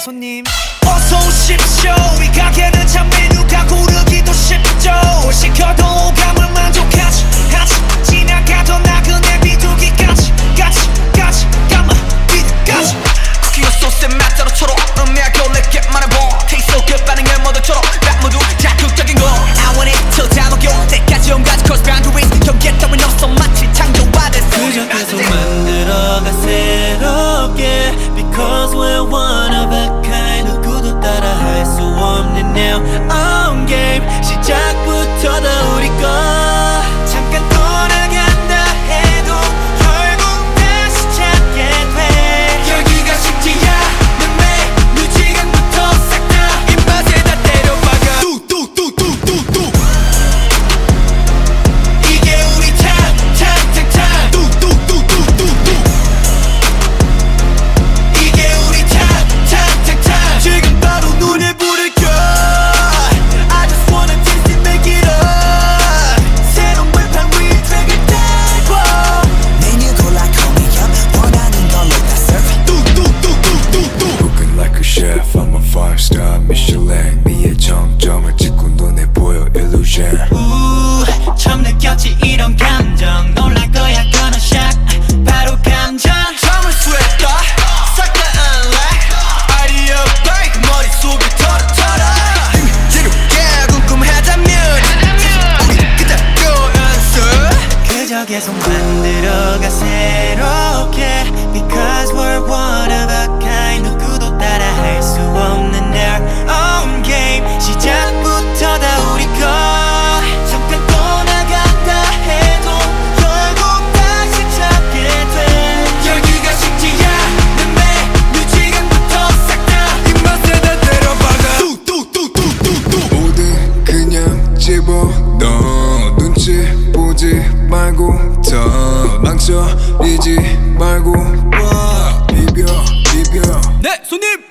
손님. 어서 오십시오. 이 가게는 참 메뉴가 고르기도 쉽죠. 시켜도 미슐랭 미의 정점을 찍고 눈에 보여 illusion. 처음 느꼈지 이런 감정. 놀랄 거야 gonna shock 바로 감정. 잠을 수했다. 싹 unlock 아이디어 break 머릿속이 털어털어. 새롭게 궁금하다면. 우리 그다 또 연습 그저 계속 만들어가 새롭게 망설이지 말고 와 비벼 비벼. 내 손님!